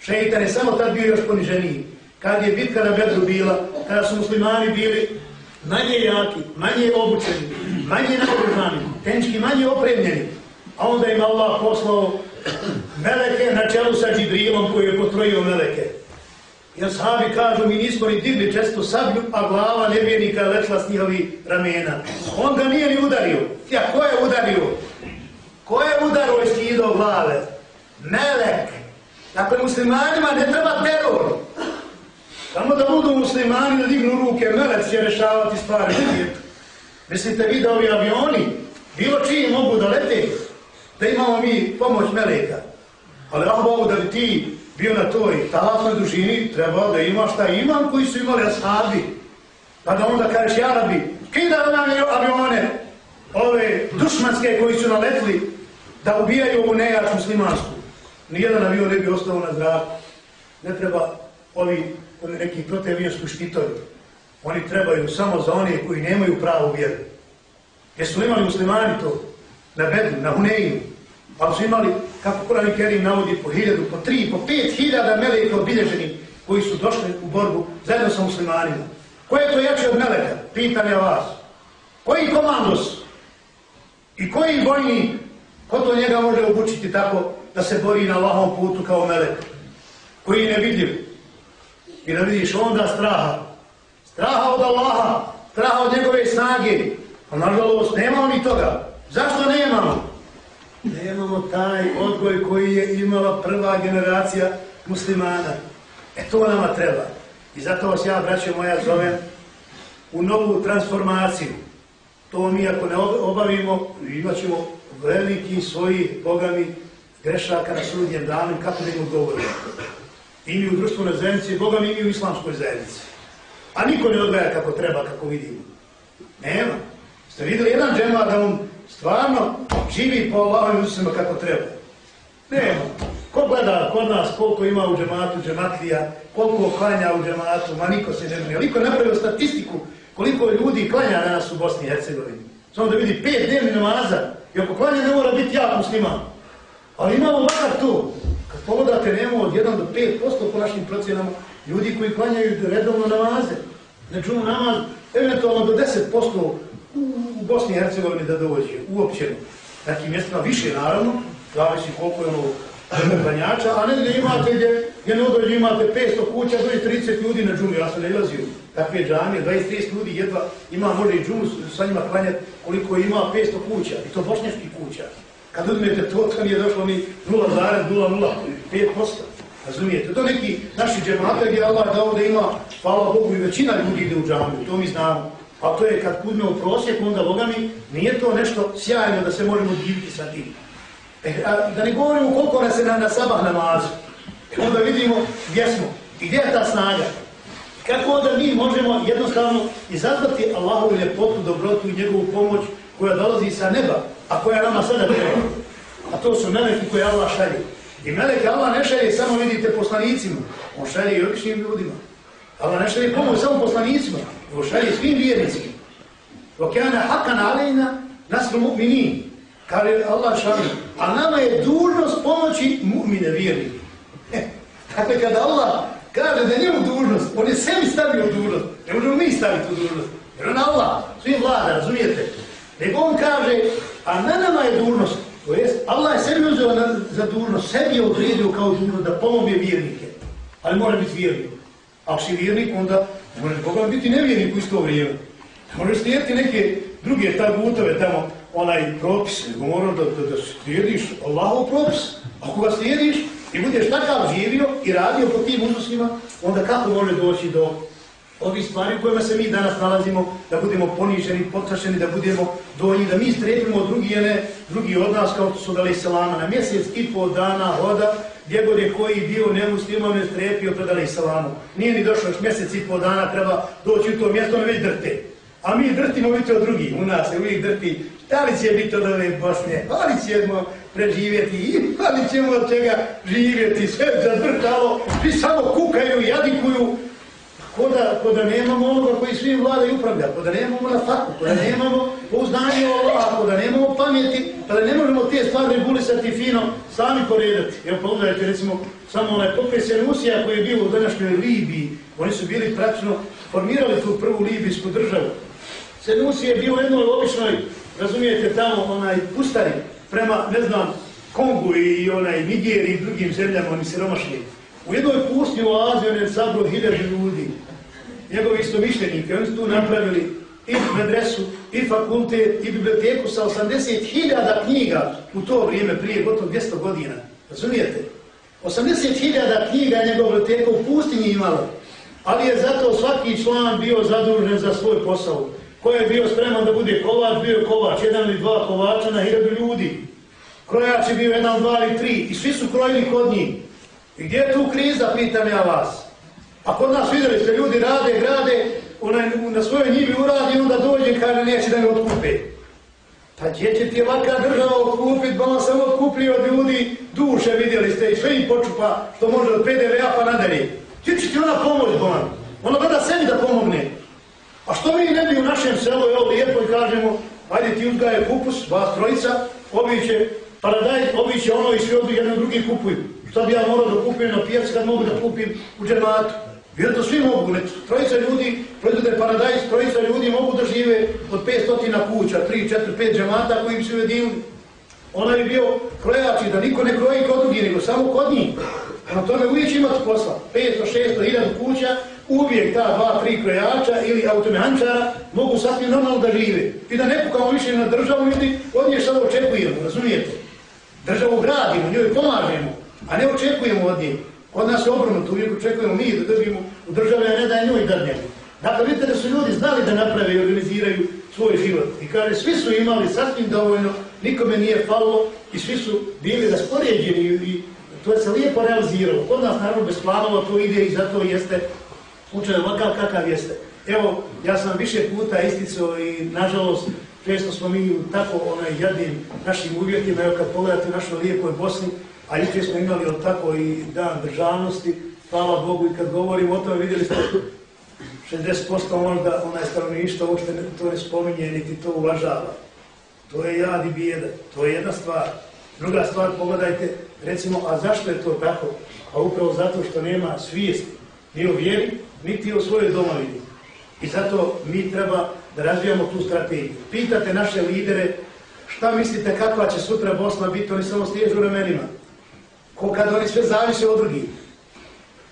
Šeitan je samo tad bio još poniženiji. Kad je bitka na bedru bila, kada su muslimani bili manje jaki, manje obučeni, manje naoružani, tenčki manje opremljeni, a onda im Allah poslao meleke na čelu sa Džibrilom koji je potrojio meleke. Jer sahabi kažu, mi nismo ni digli često sablju, a glava nevjernika je letla s njihovi ramena. On ga nije ni udario. Ja, ko je udario? Ko je udario i skidao glave? Melek. Dakle, muslimanima ne treba teror. Samo da budu muslimani da dignu ruke, melec će rešavati stvari u svijetu. Mislite vi da ovi avioni, bilo čiji mogu da lete, da imamo mi pomoć meleka. Ali ako Bogu da bi ti bio na toj talasnoj dužini, treba da imaš šta imam koji su imali ashabi. Pa da onda kažeš, ja rabi, kida nam avione, ove dušmanske koji su naletli, da ubijaju ovu nejač muslimansku. Nijedan avion ne bi ostao na zraku. Ne treba ovi, neki protevijanski štitori. Oni trebaju samo za one koji nemaju pravu vjeru. Jesu imali muslimani to? Na Bedu, na Huneinu. Pa su imali, kako Kurani Kerim navodi, po hiljadu, po tri, po pet hiljada meleka obilježeni koji su došli u borbu zajedno sa muslimanima. Ko je to jače od meleka? Pitan je vas. Koji komandos? I koji vojni? Ko to njega može obučiti tako da se bori na lahom putu kao melek? Koji ne nevidljiv? I da vidiš onda straha. Straha od Allaha, straha od njegove snage. A nažalost, nemamo ni toga. Zašto nemamo? Nemamo taj odgoj koji je imala prva generacija muslimana. E to nama treba. I zato vas ja, braćo moja, zovem u novu transformaciju. To mi ako ne obavimo, imat ćemo veliki svoji bogami grešaka na sudnjem danu, kako da im odgovorimo. I mi u društvenoj zajednici, bogami i mi u islamskoj zajednici. A niko ne odgaja kako treba, kako vidimo. Nema. Ste videli jedan džema da on stvarno živi po Allahovim usima kako treba? Nema. Ko gleda kod nas koliko ima u džematu džematlija, koliko klanja u džematu, ma niko se ne zbunio. Liko napravio statistiku koliko ljudi klanja danas u Bosni i Hercegovini. Samo da vidi pet dnevni namaza. Iako ako klanja ne mora biti jak musliman. Ali imamo makar to. Kad pogledate, nemo od 1 do 5% po našim procjenama ljudi koji klanjaju redovno namaze. Znači ono namaz, eventualno do 10% u Bosni i Hercegovini da dođe, uopćeno. Nekim mjestima više, naravno, zavisi koliko je ono klanjača, a ne da imate gdje, gdje ne odođe imate 500 kuća, dođe 30 ljudi na džumi, ja sam ne ilazio. Takve džamije, 20-30 ljudi jedva ima možda i džumu sa njima klanjati koliko ima 500 kuća, i to bošnjačkih kuća. Kad uzmete to, to nije došlo ni 0,005%. Razumijete? To neki naši džemate gdje Allah dao da ima, hvala Bogu, i većina ljudi ide u džamiju, to mi znamo. A to je kad uzmemo prosjek, onda logami, nije to nešto sjajno da se možemo diviti sa tim. E, a, da ne govorimo koliko nas je na, na sabah namazu. E, onda vidimo gdje smo i gdje je ta snaga. Kako onda mi možemo jednostavno izazvati Allahovu ljepotu, dobrotu i njegovu pomoć koja dolazi sa neba, a koja nama sada treba. A to su meleki koje Allah šalje. I meleke Allah ne šalje samo vidite poslanicima, on šalje i običnim ljudima. Allah ne šalje pomoć samo poslanicima, on šalje svim vjernicima. Vokjana hakan alejna nasru mu'minin. Kaže Allah šalje. A nama je dužnost pomoći mu'mine vjernike. E, dakle, kada Allah kaže da je njemu dužnost, on je sebi stavio dužnost. Ne možemo mi staviti tu dužnost. Jer on Allah, svi vlada, razumijete? Nego on kaže, a na nama je dužnost. To jest, Allah je sebi uzeo za dužnost, sebi je odredio kao dužnost da pomogne vjernike. Ali mora biti vjernik. Ako si vjernik, onda može Boga biti nevjernik u isto vrijeme. Možeš slijediti neke druge tagutove tamo, onaj propis, nego moraš da, da, da slijediš Allahov propis. Ako ga slijediš i budeš takav živio i radio po tim uzusima, onda kako može doći do ovih stvari u kojima se mi danas nalazimo, da budemo poniženi, potrašeni, da budemo donji, da mi strepimo od drugi, ne drugi od nas, kao su dali salama na mjesec i pol dana hoda, gdje god je koji bio nemuslimom ne strepio predali salamu. Nije ni došlo još mjesec i pol dana, treba doći u to mjesto, ono već drte. A mi drtimo vidite od drugih, u nas je uvijek drti. Da li će biti od ove Bosne? Da li ćemo preživjeti? I li ćemo od čega živjeti? Sve zadrtalo, svi samo kukaju, jadikuju. ko da, ko da nemamo onoga koji svim vlada i upravlja, ko da nemamo na faku, ko da nemamo uznanje o Allah, ko da nemamo pameti, pa da ne možemo te stvari regulisati fino, sami poredati. Evo pa pogledajte recimo samo onaj pokret Senusija koji je bio u današnjoj Libiji, oni su bili praktično formirali tu prvu libijsku državu. Senusija je bio u jednoj običnoj, razumijete, tamo onaj pustari, prema, ne znam, Kongu i onaj Nigeri i drugim zemljama, oni siromašni. U jednoj pustnji u Aziji on je sabro hiljadi ljudi, njegovi istomišljenike, oni su tu napravili i medresu, i fakultet, i biblioteku sa 80.000 knjiga u to vrijeme, prije gotovo 200 godina. Razumijete? 80.000 knjiga njegov biblioteka u pustinji imala, ali je zato svaki član bio zadužen za svoj posao. Ko je bio spreman da bude kovač, bio kovač, jedan ili dva kovača na hiljadu ljudi. Krojač je bio jedan, dva ili tri, i svi su krojili kod njih. I gdje je tu kriza, pitam ja vas? A kod nas vidjeli ste, ljudi rade, grade, onaj, na svojoj njivi uradi, onda dođe i kaže, neće da me otkupe. Pa gdje će ti ovakva država otkupit, ba on sam otkupli od ljudi duše, vidjeli ste, i sve im počupa, što može od PDV-a pa nadalje. Gdje će ti ona pomoć, Boman? Ona gleda sebi da pomogne. A što mi ne bi u našem selu, evo lijepo i kažemo, ajde ti uzgaje kupus, vas trojica, ovi će paradaj, ovi će ono i svi odu jedno drugi kupuju. Šta bi ja morao da kupujem na pijac kad mogu da kupim u džematu? Jer to svi mogu, ne, trojica ljudi proizvode paradajz, trojica ljudi mogu da žive od 500 kuća, 3, 4, 5 džemata koji se ujedinili. Ona je bio krojači, da niko ne kroji kod drugi, nego samo kod njih. Na tome uvijek će imati posla. 500, 600, 1000 kuća, uvijek ta dva, tri krojača ili automehančara mogu sasvim normalno da žive. I da ne pukamo više na državu, ljudi od nje šta očekujemo, razumijete? Državu gradimo, njoj pomažemo, a ne očekujemo od nje. Od nas je obrnuto, uvijek očekujemo mi da držimo u države, a ne da je njoj da. Dakle, vidite da su ljudi znali da naprave i organiziraju svoj život. I kaže, svi su imali sasvim dovoljno, nikome nije falilo i svi su bili raspoređeni i to je se lijepo realiziralo. Kod nas, naravno, bez planova to ide i zato jeste slučaj ovakav kakav jeste. Evo, ja sam više puta isticao i, nažalost, često smo mi u tako onaj jadnim našim uvjetima, evo kad pogledate našoj lijepoj Bosni, a juče smo imali od tako i dan državnosti, hvala Bogu, i kad govorimo o tome, vidjeli ste 60% možda onaj stanovništvo uopšte to ne spominje, niti to uvažava. To je jad i bijeda, to je jedna stvar. Druga stvar, pogledajte, recimo, a zašto je to tako? A upravo zato što nema svijesti, ni o vjeri, niti o svojoj domovini. I zato mi treba da razvijamo tu strategiju. Pitate naše lidere, šta mislite kakva će sutra Bosna biti, oni samo stiježu remenima ko kad oni sve zavise od drugih.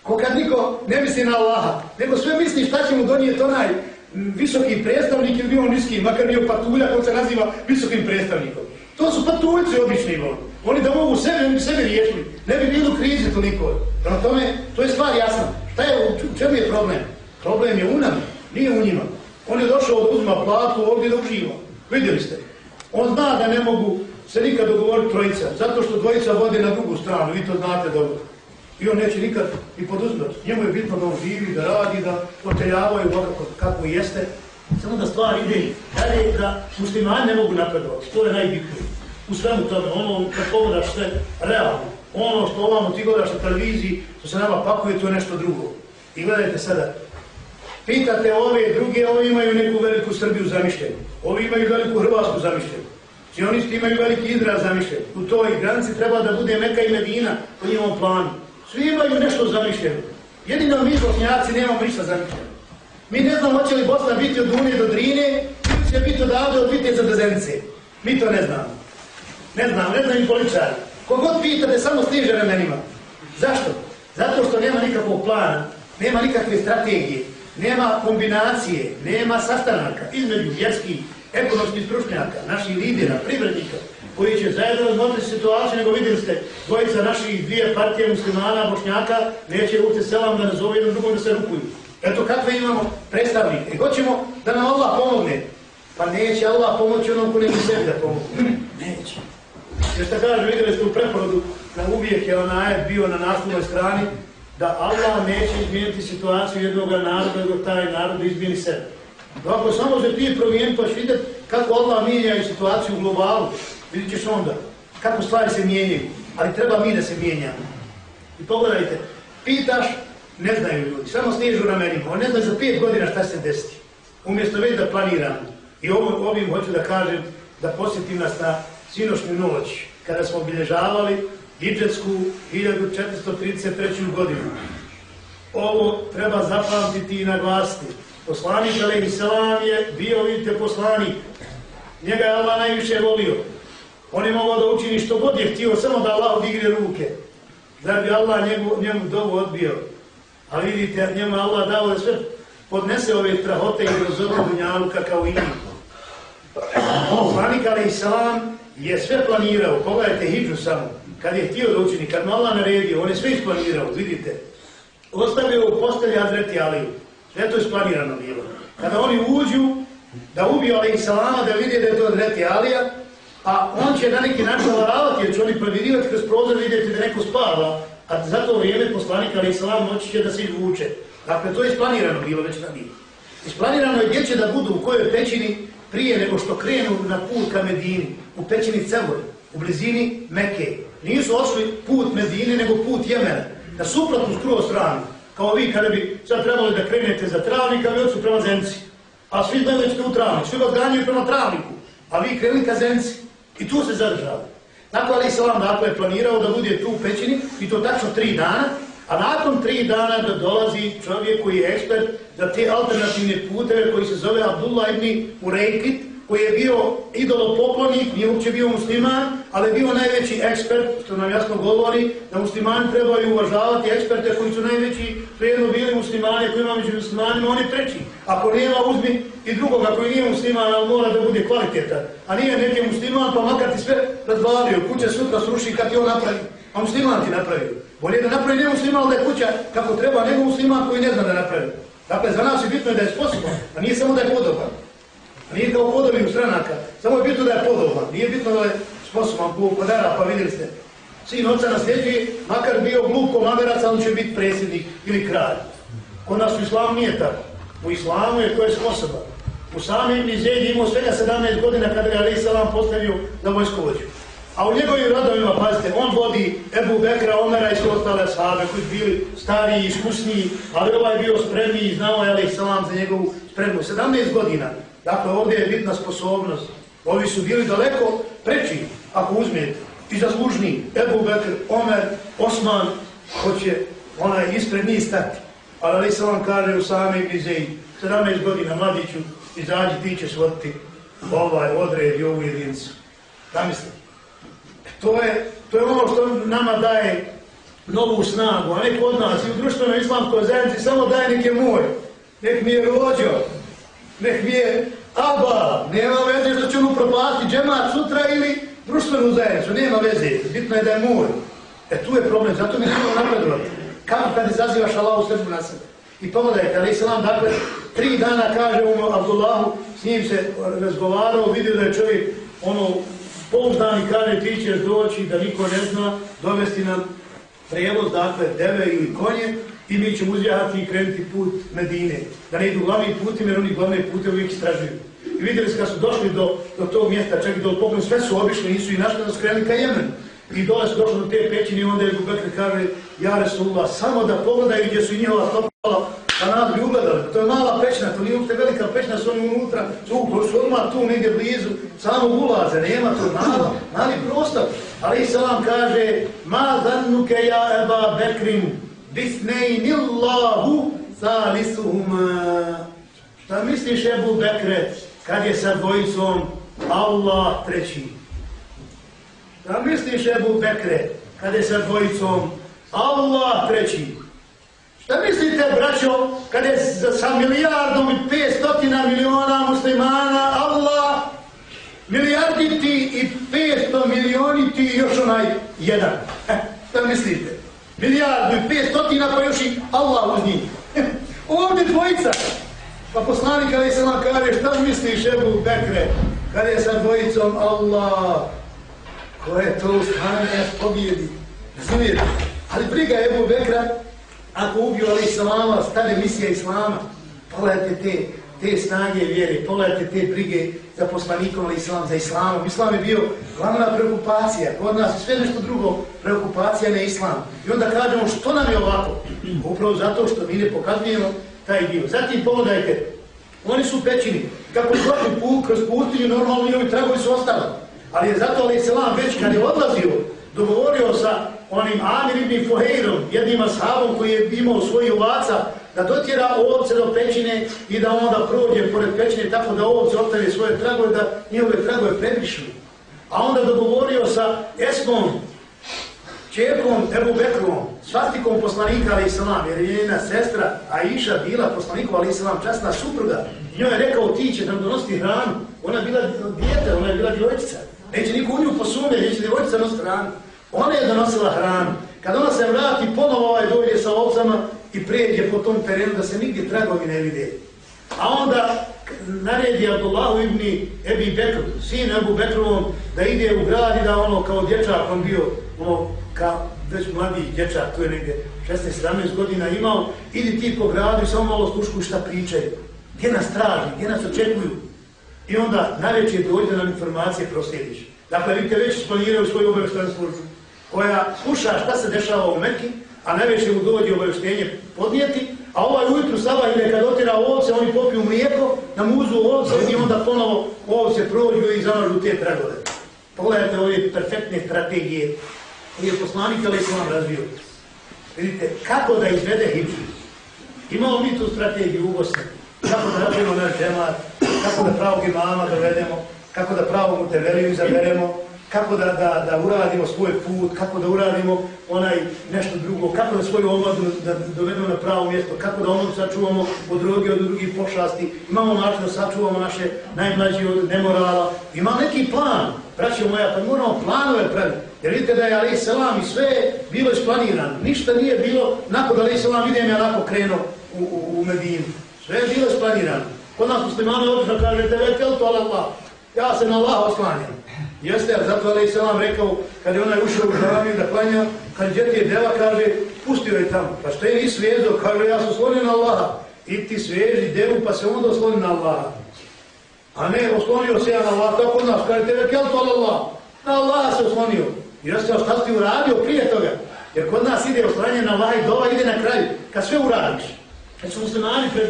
Ko kad niko ne misli na Allaha, nego sve misli šta će mu donijeti onaj visoki predstavnik ili bio niski, makar bio patulja, ko se naziva visokim predstavnikom. To su patuljci obični oni. Oni da mogu sebe, oni bi sebe riješili. Ne bi bilo krize toliko. Prema tome, to je stvar jasna. Šta je, u čemu je problem? Problem je u nama, nije u njima. On je došao od uzma platu ovdje da uživa. Vidjeli ste. On zna da ne mogu se nikad dogovoriti trojica, zato što dvojica vode na drugu stranu, vi to znate dobro. I on neće nikad i poduzmati. Njemu je bitno da on živi, da radi, da oteljavaju voda kako jeste. Samo da stvar ide dalje, da muslimani ne mogu napredovati. To je najbitnije. U svemu tome, ono kad pogledaš sve realno, ono što ovamo ti gledaš na televiziji, što se nama pakuje, to je nešto drugo. I gledajte sada, pitate ove druge, ovi imaju neku veliku Srbiju zamišljenu. Ovi imaju veliku Hrvatsku zamišljenu. Sionisti imaju veliki izraz zamišljen. U toj granici treba da bude Meka i Medina po njihovom planu. Svi imaju nešto zamišljeno. Jedino mi, bosnjaci, nemamo ništa zamišljeno. Mi ne znamo hoće li Bosna biti od Unije do Drine ili će biti odavde od Viteza do Zenice. Mi to ne znamo. Ne znam, ne znam i poličari. Kogod pitate, samo stiže remenima. Zašto? Zato što nema nikakvog plana, nema nikakve strategije, nema kombinacije, nema sastanaka između vjerskih ekonomskih stručnjaka, naših lidera, privrednika, koji će zajedno razmotriti situaciju, nego vidjeli ste, dvojica naših dvije partije muslimana, bošnjaka, neće uopće selam da nazove jednom drugom da se rukuju. Eto kakve imamo predstavnike. I hoćemo da nam Allah pomogne. Pa neće Allah pomoći onom ko neće sebi da pomogne. Neće. Jer što kaže, vidjeli ste u preporodu, na uvijek je onaj bio na naslovnoj strani, da Allah neće izmijeniti situaciju jednog naroda, dok taj narod izmijeni sebe. Ako samo se ti promijeniti, pa ćeš vidjeti kako Allah mijenja situaciju u globalu, vidit ćeš onda kako stvari se mijenjaju. Ali treba mi da se mijenjamo. I pogledajte, pitaš Ne znaju ljudi, samo snižu ramenima. On ne zna za pet godina šta se desiti. Umjesto već da planiram. I ovo, ovim hoću da kažem, da posjetim nas na sinošnju noć, kada smo obilježavali Hidžetsku 1433. godinu. Ovo treba zapamtiti i naglasiti. Poslanik Alehi Selam je bio, vidite, poslanik. Njega je Allah najviše volio. On je mogao da učini što god je htio, samo da Allah odigre ruke. Da bi Allah njemu, njemu dovu odbio. A vidite, njemu Allah dao da sve podnese ove trahote i grozove dunjaluka kao i mi. Poslanik Ali Islam je sve planirao. Pogledajte hijđu samo. Kad je htio da učini, kad mu Allah naredio, on je sve isplanirao, vidite. Ostavio u postelji Hazreti Aliju. Sve to je isplanirano bilo. Kada oni uđu, da ubiju Ali Islama, da vidje da je to Hazreti Alija, a on će na neki način varavati, jer će oni previrivati kroz prozor, vidjeti da neko spava, a za to vrijeme poslanika ali islam moći će da se izvuče. Dakle, to je isplanirano bilo već na bilo. Isplanirano je gdje će da budu, u kojoj pećini, prije nego što krenu na put ka Medini, u pećini Cevoj, u blizini Mekke. Nisu ošli put Medini, nego put Jemena, na suprotnu skruo stranu. Kao vi kada bi sad trebali da krenete za travnika, vi odsu prema Zenci. A svi znaju da u travnik, svi vas ganjuju prema travniku, a vi krenuli ka Zenci. I tu se zadržali. Tako Ali Salam dakle je planirao da bude tu u pećini i to tačno tri dana, a nakon tri dana da dolazi čovjek koji je ekspert za te alternativne puteve koji se zove Abdullah ibn Urejkit, koji je bio idolopoklonik, nije uopće bio musliman, ali je bio najveći ekspert, što nam jasno govori, da muslimani trebaju uvažavati eksperte koji su najveći, prijedno bili muslimani, koji ima među muslimanima, oni treći. Ako nema, uzmi i drugoga koji nije musliman, ali mora da bude kvalitetan. A nije neki musliman, pa makar ti sve razvalio, kuća sutra sruši kad ti on napravi, a musliman ti napravio. Bolje da napravi ne musliman, da je kuća kako treba, nego musliman koji ne zna da napravi. Dakle, za nas je bitno da je sposoban, a nije samo da je podoban. Nije kao podobi u stranaka. Samo je bitno da je podoban. Nije bitno da je sposoban po pa vidjeli ste. Sin oca nasljeđuje, makar bio glup komagarac, on će biti predsjednik ili kralj. Kod nas u islamu nije tako. U islamu je ko je sposoban. U samim Nizedi imao svega 17 godina kada ga Ali Salam postavio za vojskovođu. A u njegovim radovima, pazite, on vodi Ebu Bekra, Omera i sve ostale sahabe koji bili stariji, iskusniji, ali ovaj bio spremniji i znao je Ali Salam za njegovu spremnu. 17 godina. Dakle, ovdje je bitna sposobnost. Ovi su bili daleko preći, ako uzmijete, i zaslužni Ebu Bekr, Omer, Osman, hoće onaj ispred njih stati. Ali ali se vam kaže u same vizeji, 17 godina mladiću, izađi, ti ćeš voditi ovaj odred i ovu jedincu. Da? E, to je, to je ono što nama daje novu snagu, a ne kod nas i u društvenoj islamskoj zajednici samo daje neke moj. Nek mi je rođo, nek mi je aba, nema veze što će on upropasti džemat sutra ili društvenu zajednicu, nema veze, bitno je da je moj. E tu je problem, zato mi smo napredovati. Kako kad izazivaš Allah u na sebe? I pogledajte, ali Islam, dakle, tri dana kaže u Abdullahu, s njim se razgovarao, vidio da je čovjek, ono, pouzdan i kaže ti ćeš doći da niko ne zna, dovesti nam prijevoz, dakle, deve ili konje, i mi ćemo uzjahati i krenuti put Medine. Da ne idu glavni puti, jer oni glavne pute uvijek istražuju. I vidjeli se kad su došli do, do tog mjesta, čak i do pogledu, sve su obišli, nisu i našli da krenuli ka Jemenu. I dole su došli do te pećine i onda je Gubekri kaže, ja Resulullah, samo da pogledaju gdje su i njihova stopala, pa nad bi ugledali. To je mala pećina, to nije uopšte velika pećina, su oni unutra, su, su odmah tu negdje blizu, samo ulaze, nema to malo, mali prostor. Ali Isalam kaže, ma zannuke ja eba Bekrim, bisnejni Allahu salisuhuma. Šta misliš Ebu Bekre kad je sa dvojicom Allah treći? Šta misliš Ebu Bekre kad je sa dvojicom Allah treći? Šta mislite, braćo, kad je sa milijardom i petstotina miliona muslimana Allah milijarditi i petsto milioniti još onaj jedan? Šta mislite? Milijardu i pet stotina, pa još i Allah uz njih. E, ovdje dvojica. Pa poslanik kada se nam kaže, šta misliš Ebu Bekre, kada je sa dvojicom Allah, ko je to stanje pobjedi. Razumijete? Ali briga Ebu Bekra, ako ubio Ali Selama, stane misija Islama, pogledajte te te snage vjere, pogledajte te brige za poslanikom ali islam, za islamom. Islam je bio glavna preokupacija, kod nas sve nešto drugo, preokupacija ne islam. I onda kažemo što nam je ovako? Upravo zato što mi ne pokazujemo taj dio. Zatim pogledajte, oni su pećini, kako je prošli put kroz pustinju, normalno i ovi tragovi su ostali. Ali je zato Ali islam već kad je odlazio, dogovorio sa onim Amir ibn Fuheirom, jednim ashabom koji je imao svoji ovaca, da dotjera ovce do pećine i da onda prođe pored pećine tako da ovce ostavi svoje tragove, da njihove tragove prebrišu. A onda dogovorio sa Esmom, čerkom Ebu Bekrom, svastikom poslanika Ali Islam, jer je njena sestra Aisha bila poslanikom Ali Islam, časna supruga. I njoj je rekao, ti će nam donositi hranu. Ona je bila djete, ona je bila djevojčica. Neće niko u nju posumje, neće djevojčica nositi hranu. Ona je donosila hranu. Kad ona se vrati, ponovo ovaj dođe sa ovcama i pređe po tom terenu da se nigdje tragovi ne vide. A onda naredi Abdullahu ibn Ebi Bekr, sin Ebu Bekrovom, da ide u grad i da ono kao dječak, on bio ono, kao već mladi dječak, tu je negdje 16-17 godina imao, idi ti po gradu i samo malo sluškuj šta pričaju. Gdje nas traži, gdje nas očekuju? I onda najveće dođe nam informacije proslijediš. Dakle, vidite, već splaniraju svoju obaveštvenu službu koja sluša šta se dešava u Mekki, a najveće mu dođe obavještenje podnijeti, a ovaj ujutru sabah ide kad otira ovce, oni popiju mlijeko, namuzu ovce i onda ponovo ovce prođu i zamažu te tragove. Pogledajte ove perfektne strategije koje je poslanik ali se vam razvio. Vidite, kako da izvede hijđu. Imamo mi tu strategiju u Bosni. Kako da razvijemo naš džemat, kako da pravog imama dovedemo, kako da pravog muteveliju izaberemo, kako da, da, da uradimo svoj put, kako da uradimo onaj nešto drugo, kako da svoju omladu da dovedemo na pravo mjesto, kako da omladu sačuvamo od droge, od drugih pošasti. Imamo način da sačuvamo naše najmlađe od nemorala. Ima neki plan, braćo moja, pa moramo planove praviti. Jer vidite da je Ali Selam i sve bilo isplanirano. Ništa nije bilo, nakon da Ali Selam idem ja lako krenuo u, u, u Medinu. Sve je bilo isplanirano. Kod nas muslimani obično kažete, vekel to Allah, ja se na Allah oslanjam. Jeste, a zato Ali Selam rekao, kad je onaj ušao u žaviju da klanja, kad djeti je deva, kaže, pustio je tamo. Pa što je ni svezo, kaže, ja sam oslonio na Allaha. I ti sveži devu, pa se onda oslonio na Allaha. A ne, oslonio se ja na Allaha, tako od nas, kaže, tebe, kjel to Allah? Na Allaha se oslonio. Jeste, a šta si uradio prije toga? Jer kod nas ide oslanje na Allaha i dova ide na kraju. Kad sve uradiš, Kad su muslimani pred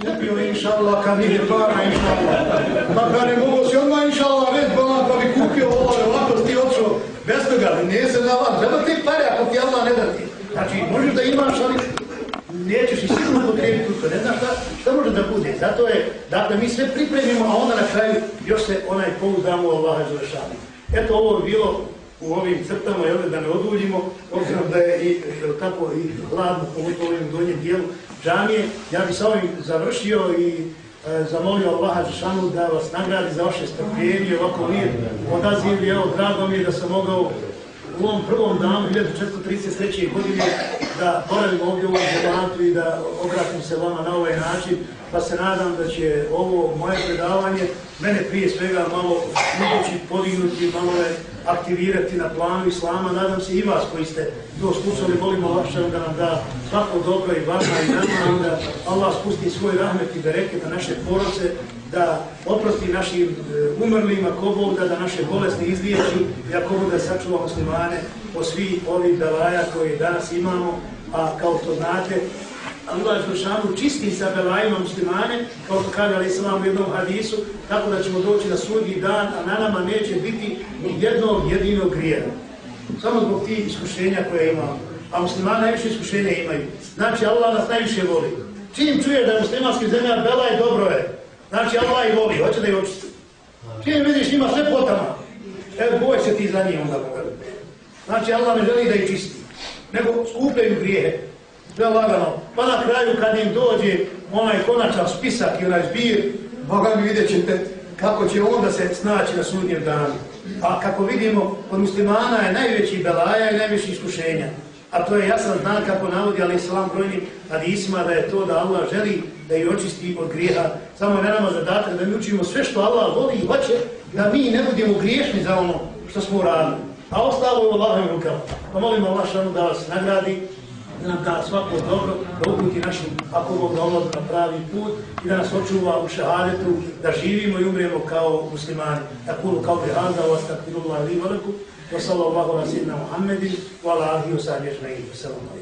kupio inša Allah, kad nije para inša Allah. Pa kad ne mogu si odmah inša Allah red bolan, pa bi kupio ovo, ovako ti odšao bez toga, nije se na vas. Treba ti pare ako ti Allah ne da ti. Znači, možeš da imaš, ali nećeš i sigurno potrebiti to. Ne znaš šta, šta može da bude. Zato je, dakle, mi sve pripremimo, a onda na kraju još se onaj pouzdamo Allah završava. Eto, ovo je bilo u ovim crtama, jel, da ne oduljimo, obzirom da je i, tako, i hladno, pogotovo ovim donjem dijelu, džamije. Ja bih sa ovim završio i e, zamolio Allaha Žešanu da vas nagradi za vaše strpljenje, ovako lijep odaziv. Evo, drago mi je da sam mogao u ovom prvom danu 1433. godine da boravim ovdje u ovom i da obratim se vama na ovaj način, pa se nadam da će ovo moje predavanje mene prije svega malo mogući podignuti, malo je aktivirati na planu Islama. Nadam se i vas koji ste to slušali, volimo lakšan da nam da svako dobro i vama i nama, da Allah spusti svoj rahmet i bereke na naše porodice, da oprosti našim e, umrlima, ko Bog da, da naše bolesti izliječi, i ako Bog da sačuva muslimane po svih ovih davaja koje danas imamo, a kao što znate, Allah Žešanu čisti sa belajima muslimane, kao što kaže Ali Islam u jednom hadisu, tako da ćemo doći na sudnji dan, a na nama neće biti ni jednog jedinog grijeda. Samo zbog tih iskušenja koje imamo. A muslimani najviše iskušenja imaju. Znači Allah nas najviše voli. Čim čuje da je muslimanski zemlja bela i dobro je, znači Allah i voli, hoće da je očisti. Čim vidiš ima sve potama, evo boj se ti za njih onda. Znači Allah ne želi da je čisti, nego skupljaju grijehe sve lagano. Pa na kraju kad im dođe onaj konačan spisak i onaj zbir, Boga mi vidjet ćete kako će onda se snaći na sudnjem danu. A kako vidimo, kod muslimana je najveći belaja i najveći iskušenja. A to je jasan znak kako navodi Ali Islam brojni hadisma da je to da Allah želi da ih očisti od grijeha. Samo je nama zadatak da mi učimo sve što Allah voli i hoće da mi ne budemo griješni za ono što smo uradili. A ostalo je u Allahovim rukama. Pa molim Allah šanu da vas nagradi nam da svako dobro, da uputi našim, ako Bog da na pravi put i da nas očuva u šahadetu, da živimo i umremo kao muslimani. Takulu kao bi handa, wa stakfirullah li veliku, wa sallallahu ala sidna Muhammedin, wa ala ahi wa sahbihi ajma'in.